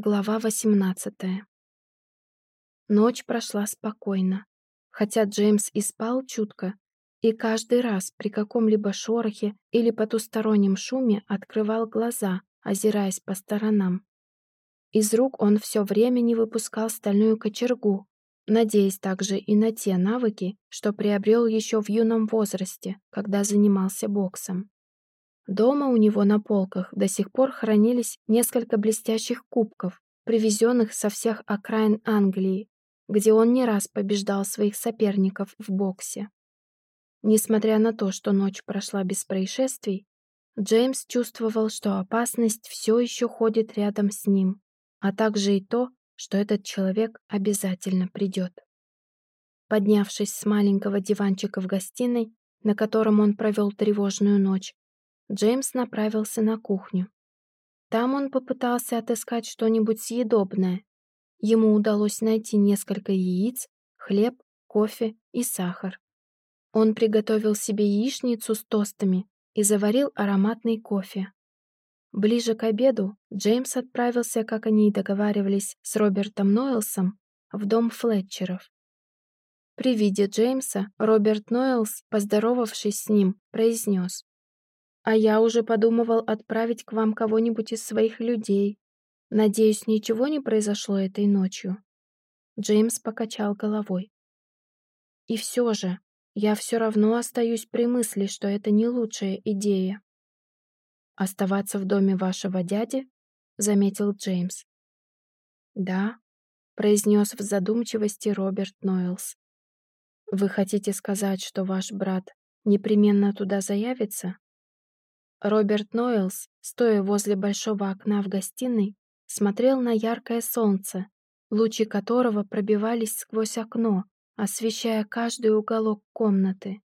Глава 18 Ночь прошла спокойно, хотя Джеймс и спал чутко, и каждый раз при каком-либо шорохе или потустороннем шуме открывал глаза, озираясь по сторонам. Из рук он все время не выпускал стальную кочергу, надеясь также и на те навыки, что приобрел еще в юном возрасте, когда занимался боксом. Дома у него на полках до сих пор хранились несколько блестящих кубков, привезенных со всех окраин Англии, где он не раз побеждал своих соперников в боксе. Несмотря на то, что ночь прошла без происшествий, Джеймс чувствовал, что опасность все еще ходит рядом с ним, а также и то, что этот человек обязательно придет. Поднявшись с маленького диванчика в гостиной, на котором он провел тревожную ночь, Джеймс направился на кухню. Там он попытался отыскать что-нибудь съедобное. Ему удалось найти несколько яиц, хлеб, кофе и сахар. Он приготовил себе яичницу с тостами и заварил ароматный кофе. Ближе к обеду Джеймс отправился, как они и договаривались, с Робертом Нойлсом в дом Флетчеров. При виде Джеймса Роберт Нойлс, поздоровавшись с ним, произнес а я уже подумывал отправить к вам кого-нибудь из своих людей. Надеюсь, ничего не произошло этой ночью. Джеймс покачал головой. И все же, я все равно остаюсь при мысли, что это не лучшая идея. Оставаться в доме вашего дяди? Заметил Джеймс. Да, произнес в задумчивости Роберт Нойлс. Вы хотите сказать, что ваш брат непременно туда заявится? Роберт Нойлс, стоя возле большого окна в гостиной, смотрел на яркое солнце, лучи которого пробивались сквозь окно, освещая каждый уголок комнаты.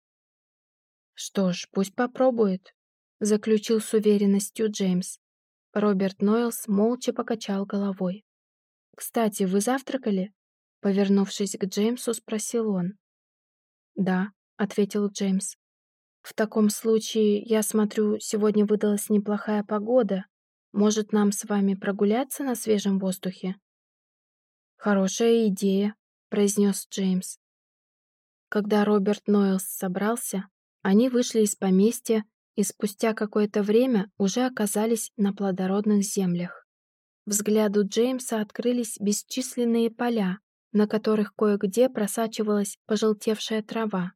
«Что ж, пусть попробует», — заключил с уверенностью Джеймс. Роберт Нойлс молча покачал головой. «Кстати, вы завтракали?» Повернувшись к Джеймсу, спросил он. «Да», — ответил Джеймс. В таком случае, я смотрю, сегодня выдалась неплохая погода. Может, нам с вами прогуляться на свежем воздухе? Хорошая идея, произнес Джеймс. Когда Роберт Нойлс собрался, они вышли из поместья и спустя какое-то время уже оказались на плодородных землях. Взгляду Джеймса открылись бесчисленные поля, на которых кое-где просачивалась пожелтевшая трава.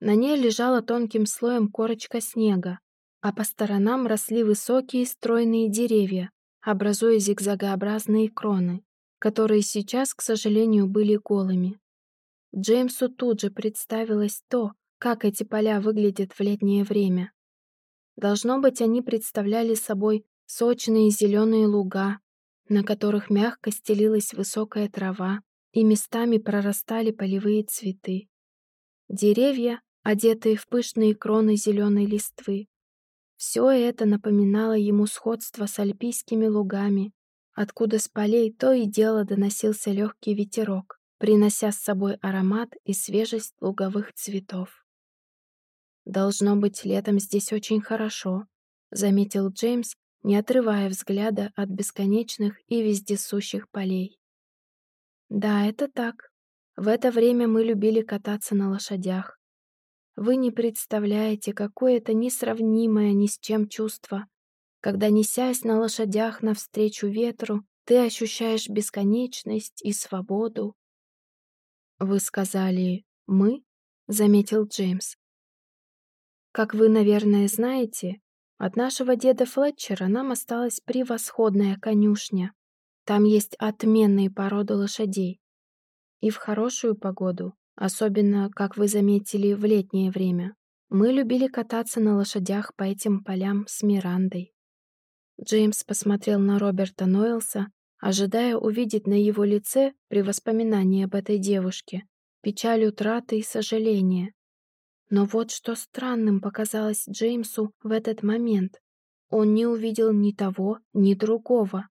На ней лежала тонким слоем корочка снега, а по сторонам росли высокие стройные деревья, образуя зигзагообразные кроны, которые сейчас, к сожалению, были голыми. Джеймсу тут же представилось то, как эти поля выглядят в летнее время. Должно быть, они представляли собой сочные зеленые луга, на которых мягко стелилась высокая трава, и местами прорастали полевые цветы. Деревья, одетые в пышные кроны зеленой листвы. Все это напоминало ему сходство с альпийскими лугами, откуда с полей то и дело доносился легкий ветерок, принося с собой аромат и свежесть луговых цветов. «Должно быть, летом здесь очень хорошо», — заметил Джеймс, не отрывая взгляда от бесконечных и вездесущих полей. «Да, это так. В это время мы любили кататься на лошадях. Вы не представляете, какое это несравнимое ни с чем чувство, когда, несясь на лошадях навстречу ветру, ты ощущаешь бесконечность и свободу. «Вы сказали «мы», — заметил Джеймс. «Как вы, наверное, знаете, от нашего деда Флетчера нам осталась превосходная конюшня. Там есть отменные породы лошадей. И в хорошую погоду Особенно, как вы заметили, в летнее время. Мы любили кататься на лошадях по этим полям с Мирандой. Джеймс посмотрел на Роберта Нойлса, ожидая увидеть на его лице при воспоминании об этой девушке печаль утраты и сожаление. Но вот что странным показалось Джеймсу в этот момент. Он не увидел ни того, ни другого.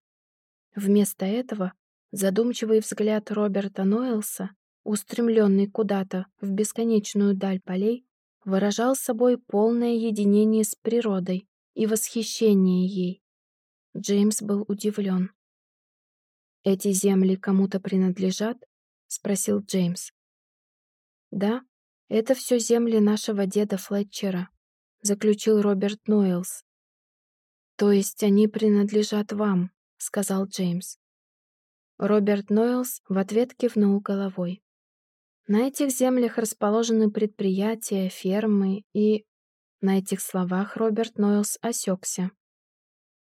Вместо этого задумчивый взгляд Роберта Нойлса устремленный куда-то в бесконечную даль полей, выражал собой полное единение с природой и восхищение ей. Джеймс был удивлен. «Эти земли кому-то принадлежат?» — спросил Джеймс. «Да, это все земли нашего деда Флетчера», — заключил Роберт Нойлс. «То есть они принадлежат вам», — сказал Джеймс. Роберт Нойлс в ответ кивнул головой. На этих землях расположены предприятия, фермы и... На этих словах Роберт Нойлс осекся.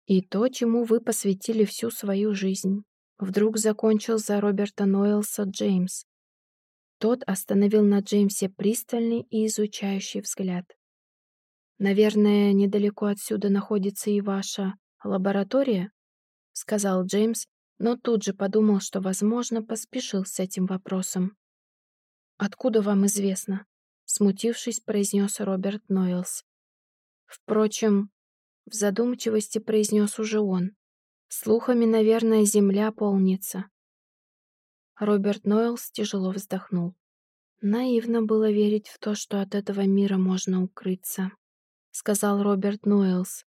И то, чему вы посвятили всю свою жизнь. Вдруг закончил за Роберта Нойлса Джеймс. Тот остановил на Джеймсе пристальный и изучающий взгляд. «Наверное, недалеко отсюда находится и ваша лаборатория?» — сказал Джеймс, но тут же подумал, что, возможно, поспешил с этим вопросом. «Откуда вам известно?» — смутившись, произнес Роберт Нойлс. Впрочем, в задумчивости произнес уже он. Слухами, наверное, земля полнится. Роберт Нойлс тяжело вздохнул. Наивно было верить в то, что от этого мира можно укрыться, сказал Роберт Нойлс.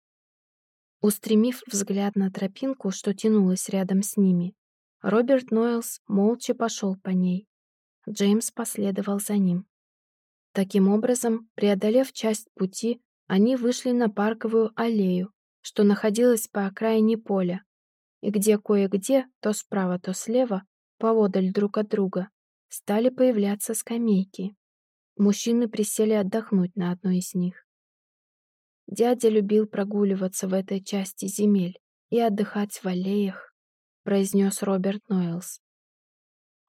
Устремив взгляд на тропинку, что тянулась рядом с ними, Роберт Нойлс молча пошел по ней. Джеймс последовал за ним. Таким образом, преодолев часть пути, они вышли на парковую аллею, что находилась по окраине поля, и где кое-где, то справа, то слева, поодаль друг от друга, стали появляться скамейки. Мужчины присели отдохнуть на одной из них. Дядя любил прогуливаться в этой части земель и отдыхать в аллеях, произнес Роберт Нойлс.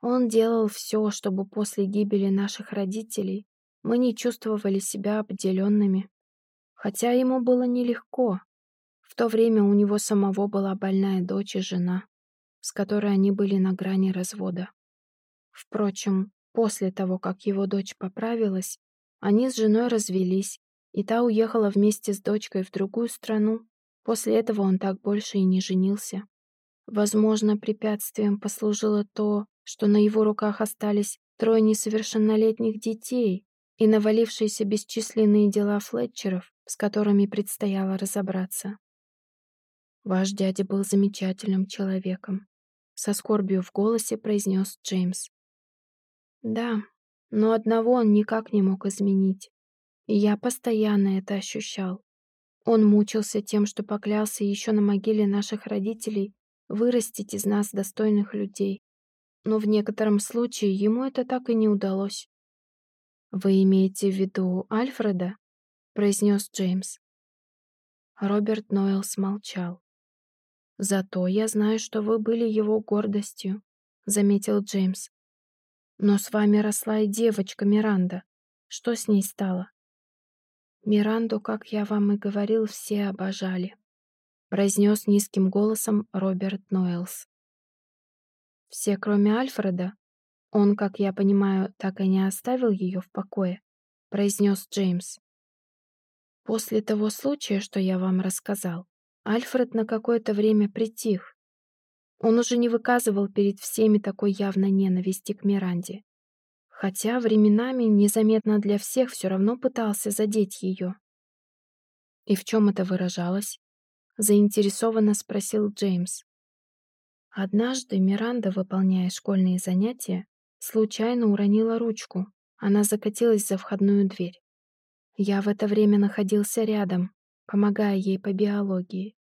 Он делал все, чтобы после гибели наших родителей мы не чувствовали себя обделенными. Хотя ему было нелегко, в то время у него самого была больная дочь и жена, с которой они были на грани развода. Впрочем, после того, как его дочь поправилась, они с женой развелись, и та уехала вместе с дочкой в другую страну. После этого он так больше и не женился. Возможно, препятствием послужило то, что на его руках остались трое несовершеннолетних детей и навалившиеся бесчисленные дела Флетчеров, с которыми предстояло разобраться. Ваш дядя был замечательным человеком, со скорбью в голосе произнес Джеймс. Да, но одного он никак не мог изменить. И я постоянно это ощущал. Он мучился тем, что поклялся еще на могиле наших родителей вырастить из нас достойных людей. Но в некотором случае ему это так и не удалось. «Вы имеете в виду Альфреда?» — произнес Джеймс. Роберт Нойл смолчал. «Зато я знаю, что вы были его гордостью», — заметил Джеймс. «Но с вами росла и девочка Миранда. Что с ней стало?» «Миранду, как я вам и говорил, все обожали», — произнес низким голосом Роберт Нойлс. «Все, кроме Альфреда? Он, как я понимаю, так и не оставил ее в покое», — произнес Джеймс. «После того случая, что я вам рассказал, Альфред на какое-то время притих. Он уже не выказывал перед всеми такой явной ненависти к Миранде. Хотя временами, незаметно для всех, все равно пытался задеть ее. «И в чем это выражалось?» — заинтересованно спросил Джеймс. Однажды Миранда, выполняя школьные занятия, случайно уронила ручку. Она закатилась за входную дверь. Я в это время находился рядом, помогая ей по биологии.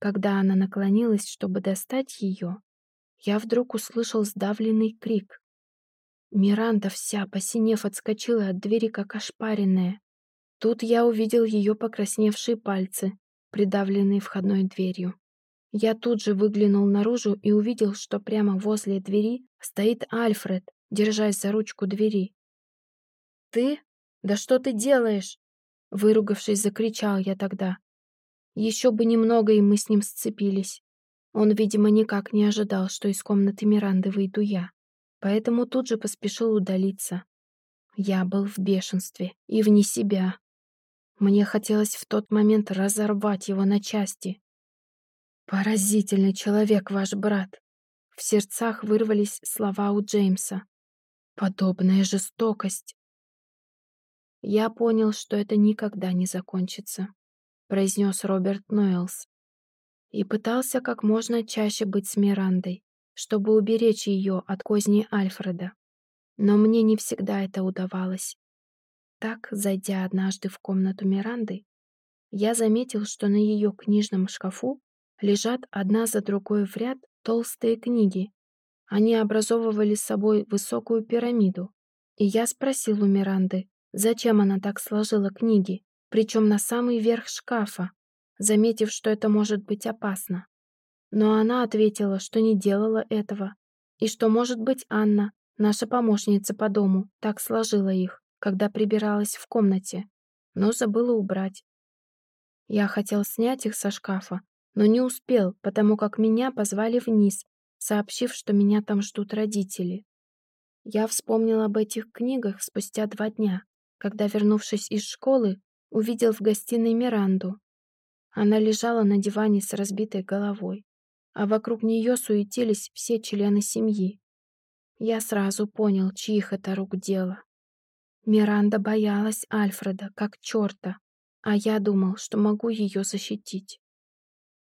Когда она наклонилась, чтобы достать ее, я вдруг услышал сдавленный крик. Миранда вся, посинев, отскочила от двери, как ошпаренная. Тут я увидел ее покрасневшие пальцы, придавленные входной дверью. Я тут же выглянул наружу и увидел, что прямо возле двери стоит Альфред, держась за ручку двери. «Ты? Да что ты делаешь?» Выругавшись, закричал я тогда. Еще бы немного, и мы с ним сцепились. Он, видимо, никак не ожидал, что из комнаты Миранды выйду я, поэтому тут же поспешил удалиться. Я был в бешенстве и вне себя. Мне хотелось в тот момент разорвать его на части. «Поразительный человек, ваш брат!» В сердцах вырвались слова у Джеймса. «Подобная жестокость!» «Я понял, что это никогда не закончится», — произнес Роберт Нойлс. И пытался как можно чаще быть с Мирандой, чтобы уберечь ее от козни Альфреда. Но мне не всегда это удавалось. Так, зайдя однажды в комнату Миранды, я заметил, что на ее книжном шкафу лежат одна за другой в ряд толстые книги. Они образовывали собой высокую пирамиду. И я спросил у Миранды, зачем она так сложила книги, причем на самый верх шкафа, заметив, что это может быть опасно. Но она ответила, что не делала этого, и что, может быть, Анна, наша помощница по дому, так сложила их, когда прибиралась в комнате, но забыла убрать. Я хотел снять их со шкафа, но не успел, потому как меня позвали вниз, сообщив, что меня там ждут родители. Я вспомнил об этих книгах спустя два дня, когда, вернувшись из школы, увидел в гостиной Миранду. Она лежала на диване с разбитой головой, а вокруг нее суетились все члены семьи. Я сразу понял, чьих это рук дело. Миранда боялась Альфреда, как черта, а я думал, что могу ее защитить.